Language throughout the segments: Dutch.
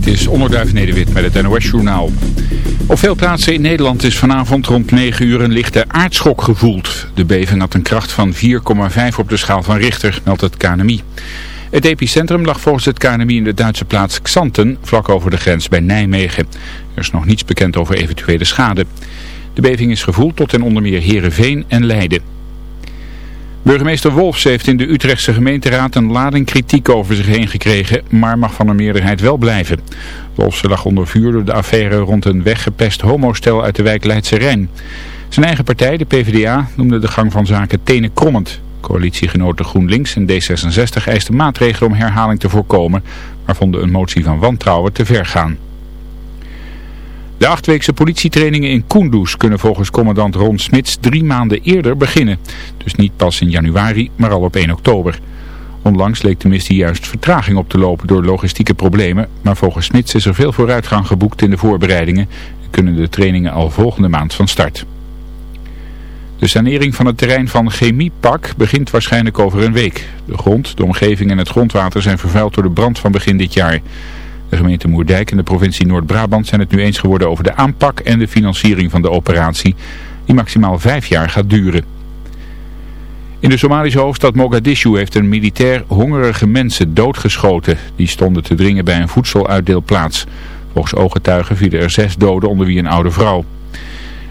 Dit is Onderduif Nederwit met het NOS-journaal. Op veel plaatsen in Nederland is vanavond rond 9 uur een lichte aardschok gevoeld. De beving had een kracht van 4,5 op de schaal van Richter, meldt het KNMI. Het epicentrum lag volgens het KNMI in de Duitse plaats Xanten, vlak over de grens bij Nijmegen. Er is nog niets bekend over eventuele schade. De beving is gevoeld tot in onder meer Heerenveen en Leiden. Burgemeester Wolfs heeft in de Utrechtse gemeenteraad een lading kritiek over zich heen gekregen, maar mag van een meerderheid wel blijven. Wolfs lag onder vuur door de affaire rond een weggepest homostel uit de wijk Leidse Rijn. Zijn eigen partij, de PvdA, noemde de gang van zaken tenen krommend. Coalitiegenoten GroenLinks en D66 eisten maatregelen om herhaling te voorkomen, maar vonden een motie van wantrouwen te ver gaan. De achtweekse politietrainingen in Kunduz kunnen volgens commandant Ron Smits drie maanden eerder beginnen. Dus niet pas in januari, maar al op 1 oktober. Onlangs leek de missie juist vertraging op te lopen door logistieke problemen. Maar volgens Smits is er veel vooruitgang geboekt in de voorbereidingen. En kunnen de trainingen al volgende maand van start. De sanering van het terrein van Chemiepak begint waarschijnlijk over een week. De grond, de omgeving en het grondwater zijn vervuild door de brand van begin dit jaar. De gemeente Moerdijk en de provincie Noord-Brabant zijn het nu eens geworden over de aanpak en de financiering van de operatie, die maximaal vijf jaar gaat duren. In de Somalische hoofdstad Mogadishu heeft een militair hongerige mensen doodgeschoten. Die stonden te dringen bij een voedseluitdeelplaats. Volgens ooggetuigen vielen er zes doden onder wie een oude vrouw.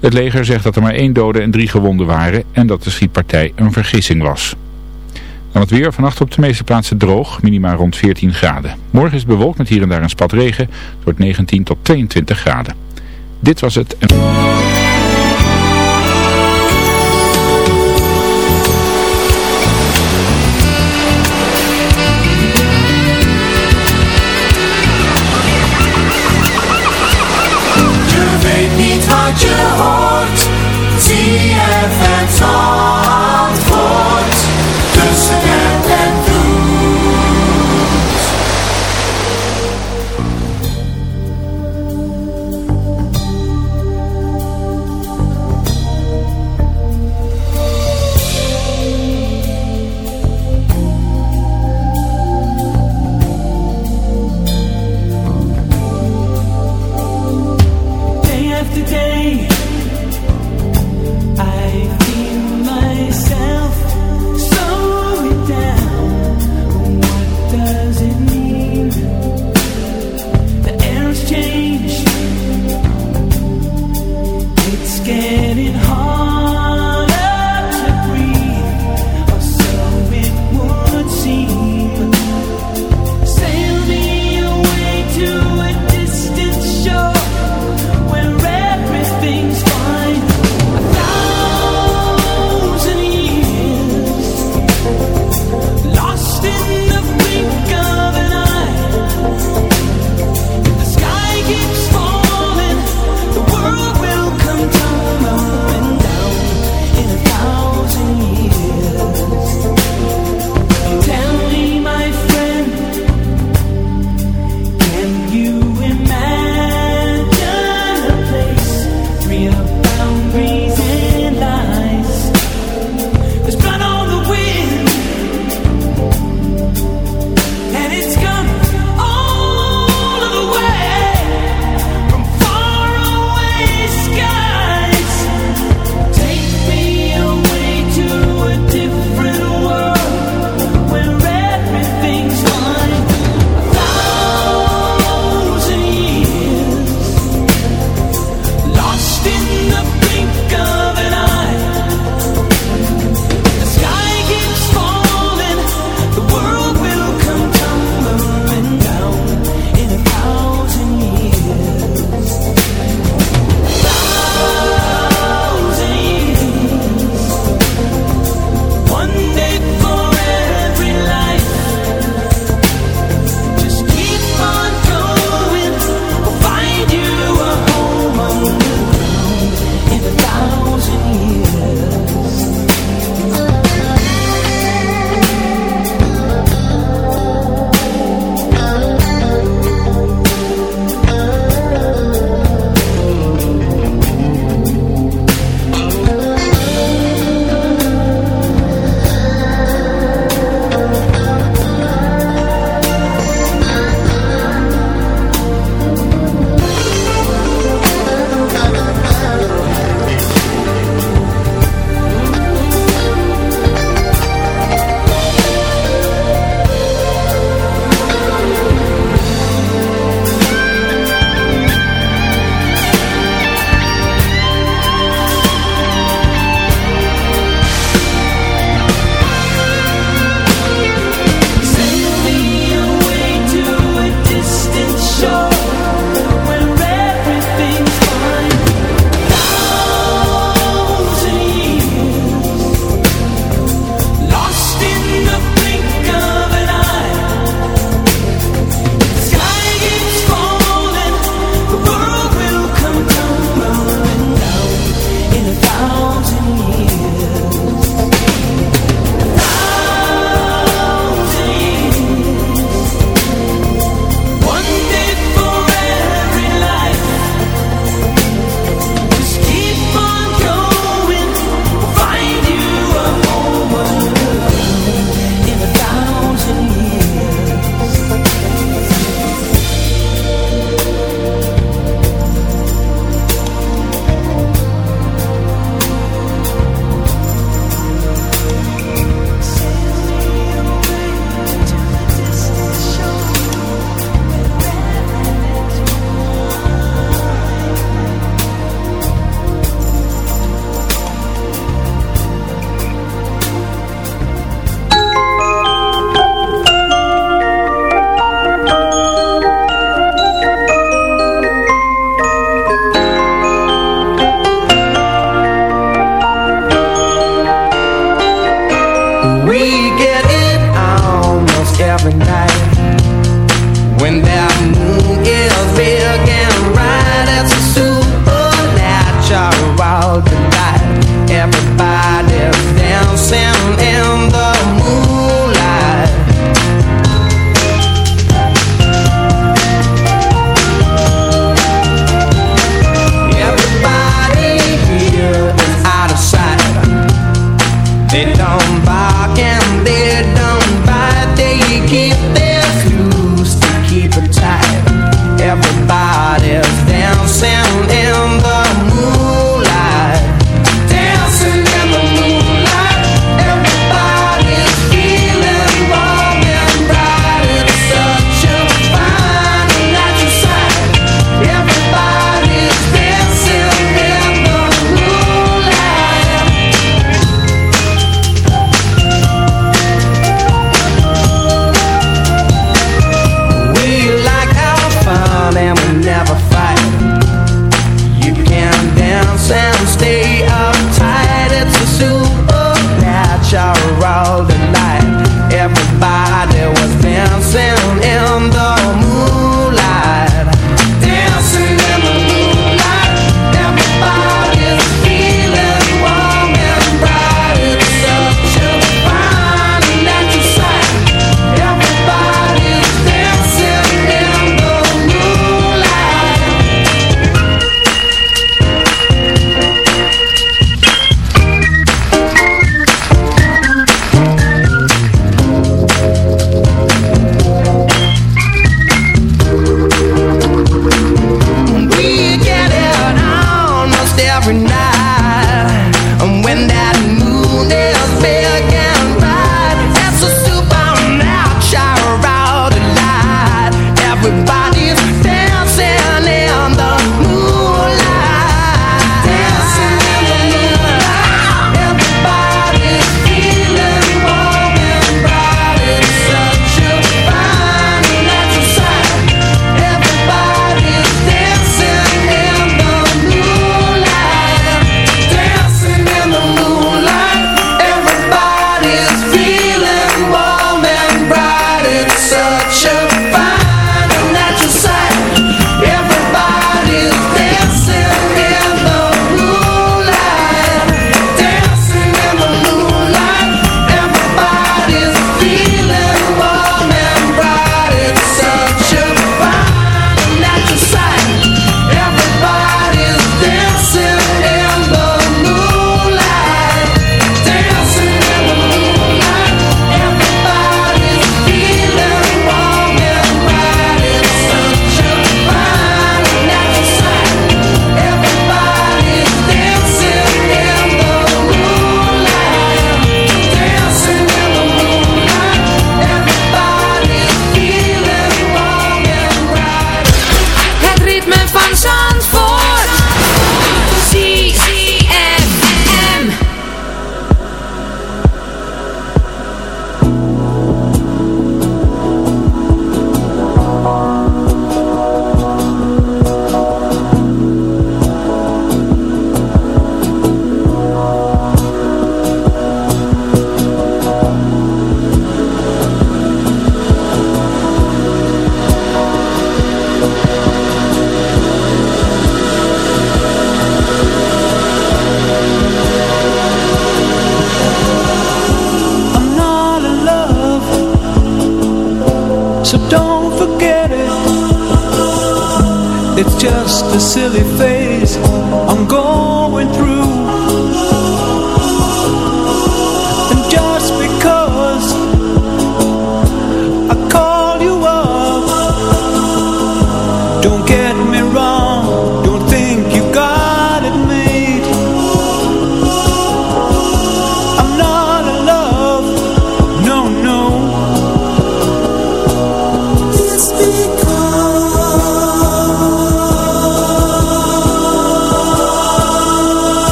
Het leger zegt dat er maar één dode en drie gewonden waren en dat de schietpartij een vergissing was. Dan het weer, vannacht op de meeste plaatsen droog, minima rond 14 graden. Morgen is bewolkt met hier en daar een spat regen. Het wordt 19 tot 22 graden. Dit was het... Je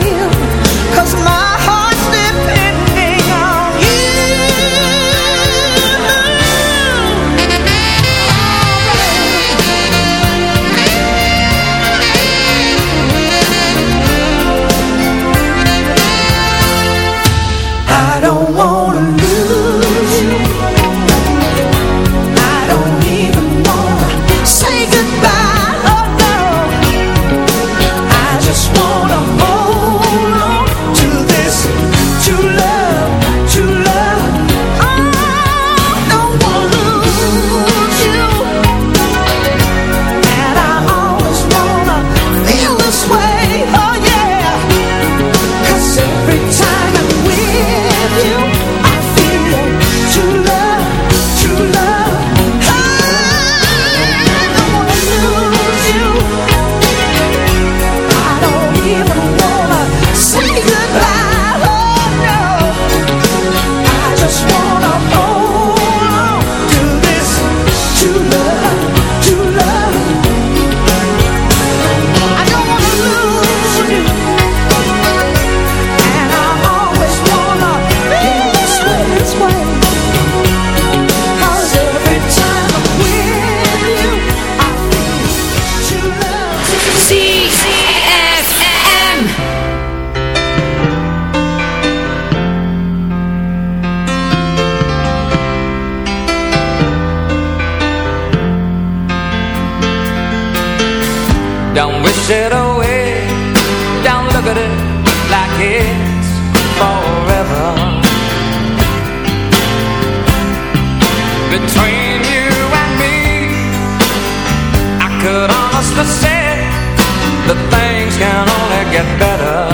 deal. could honestly say that things can only get better.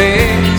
they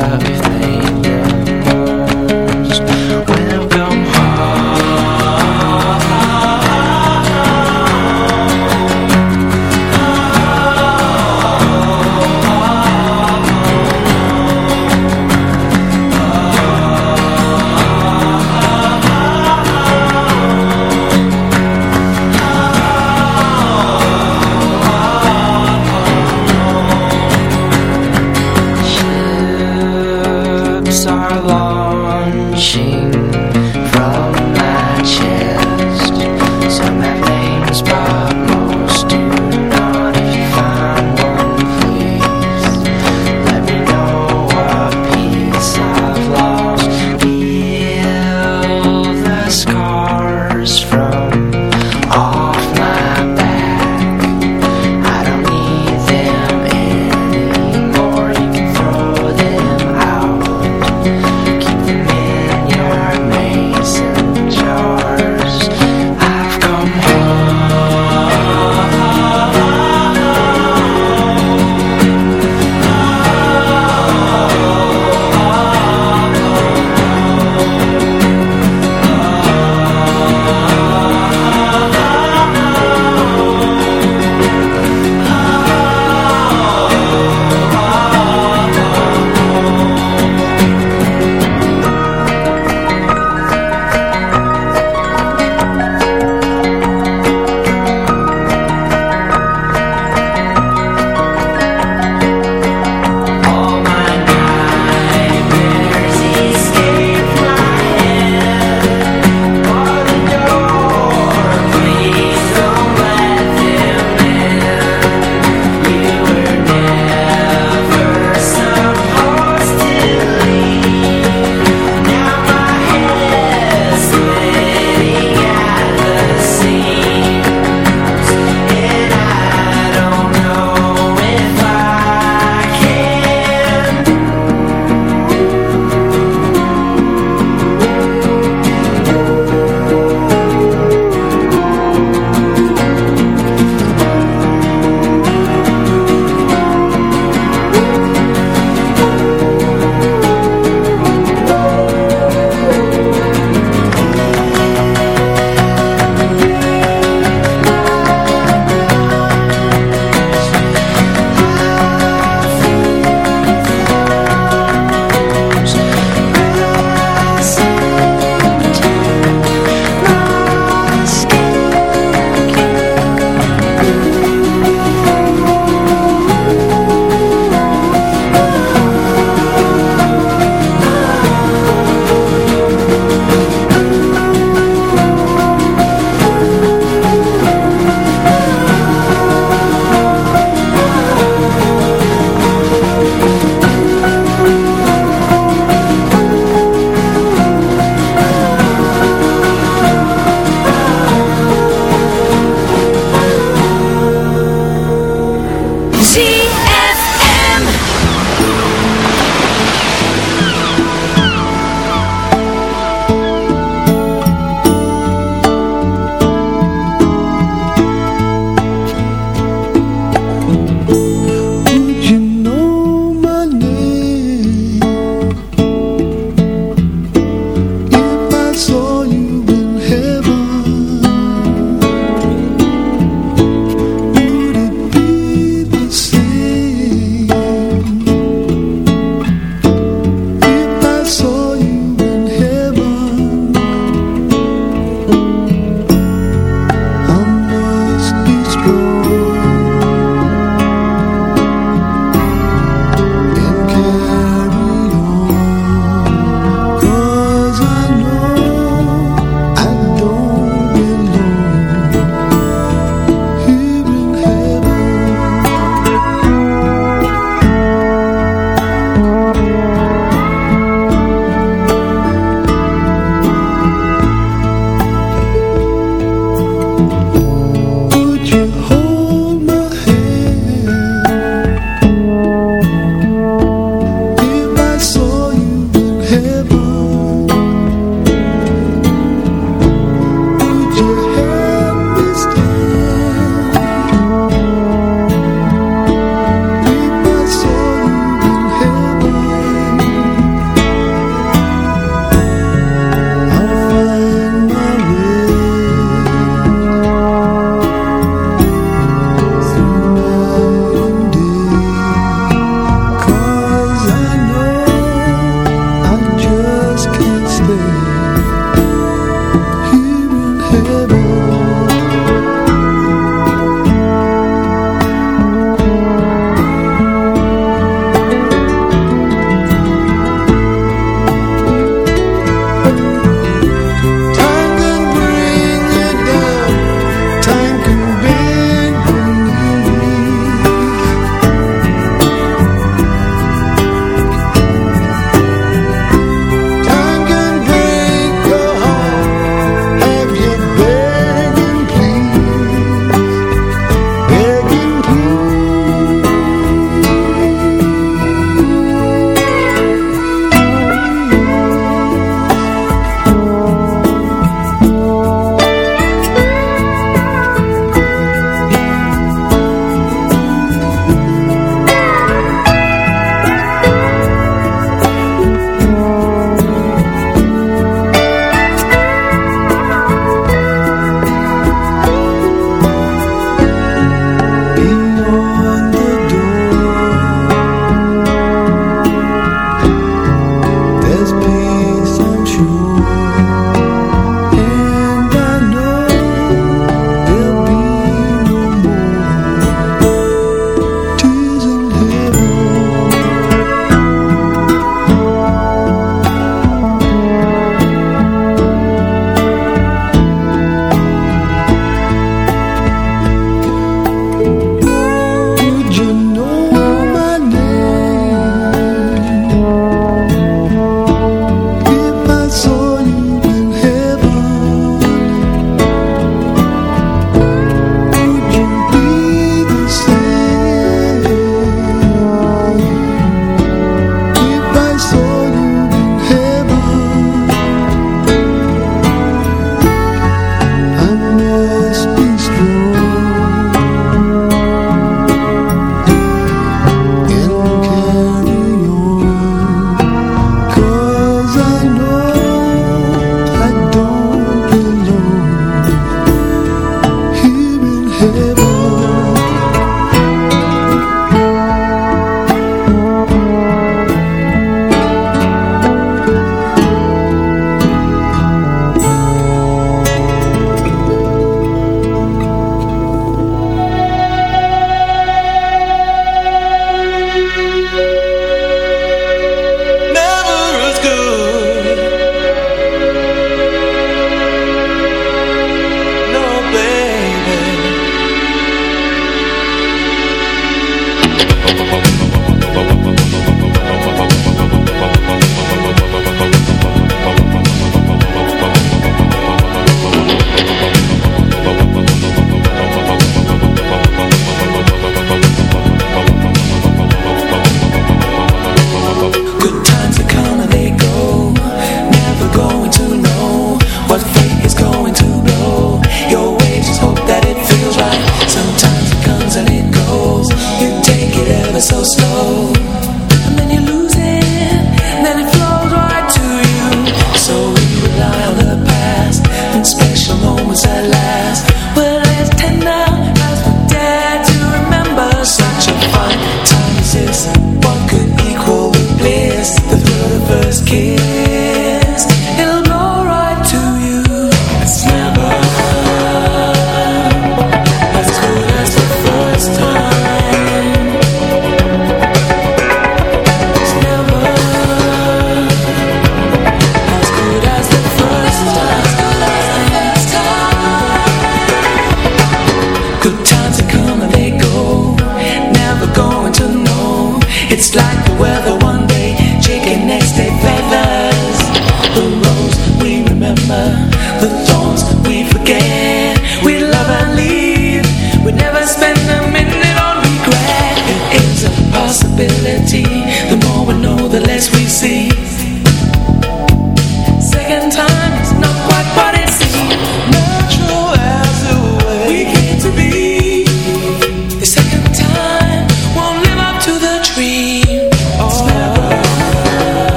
your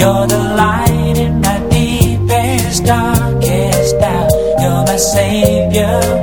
You're the light in my deepest, darkest doubt. You're my savior.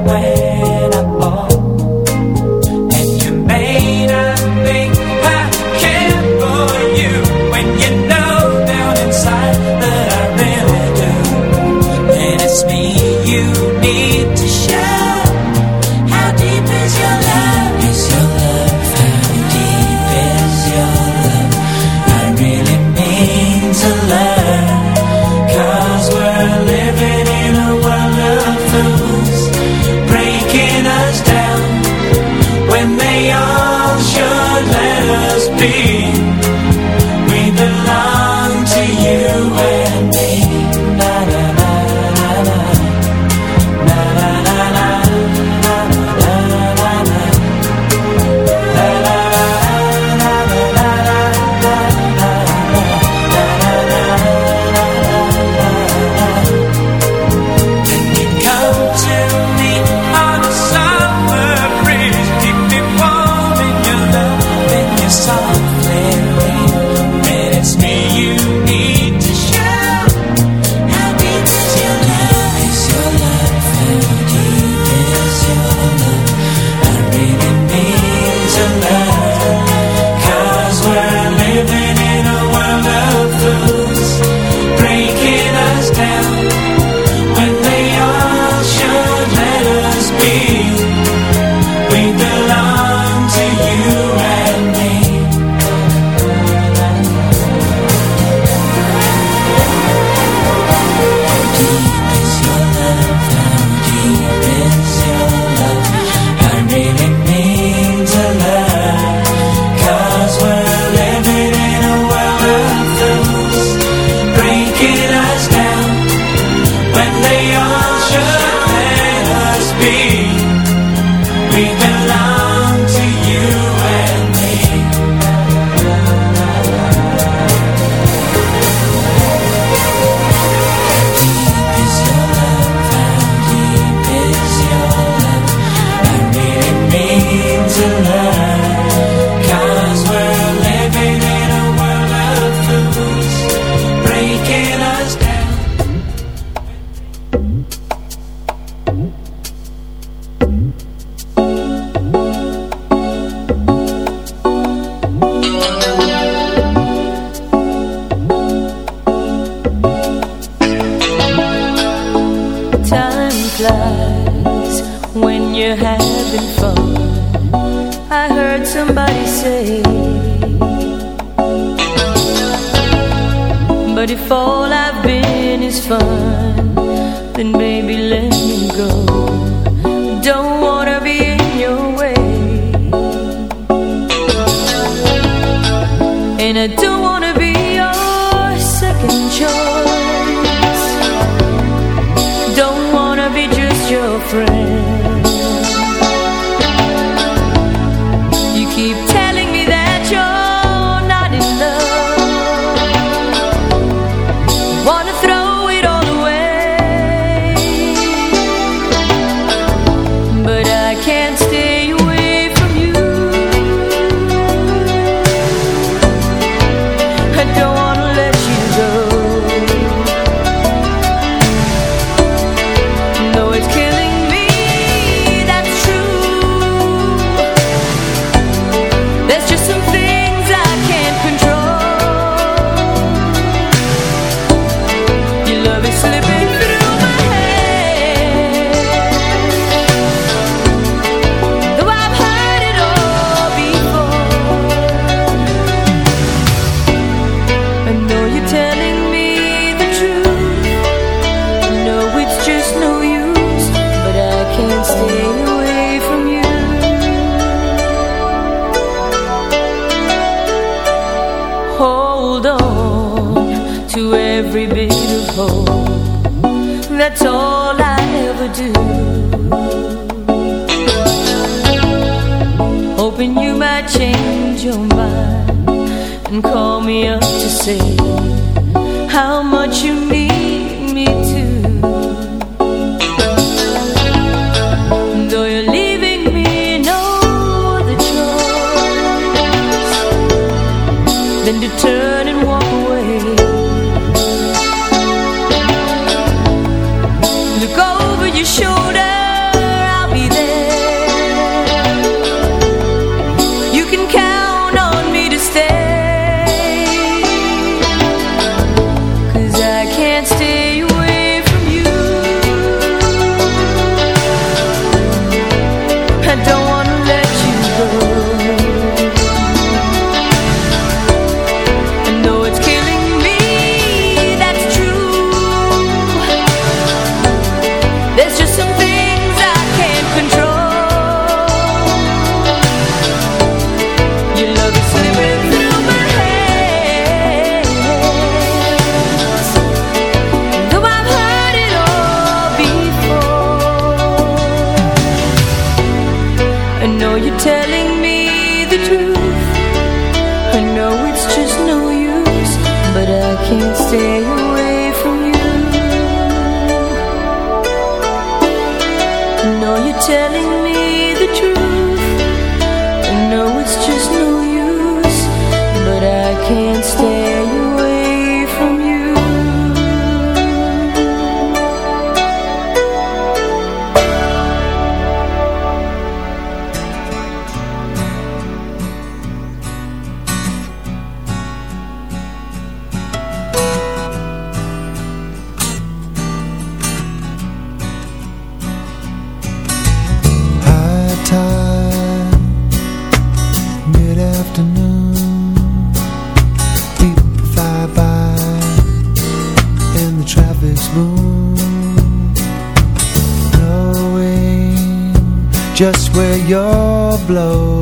blow.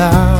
now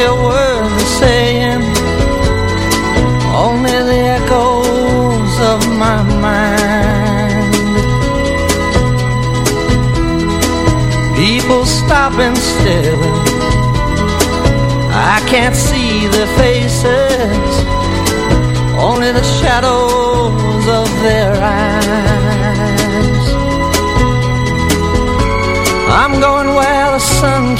Hear words they're saying, only the echoes of my mind. People stop and stare. I can't see their faces, only the shadows of their eyes. I'm going where the sun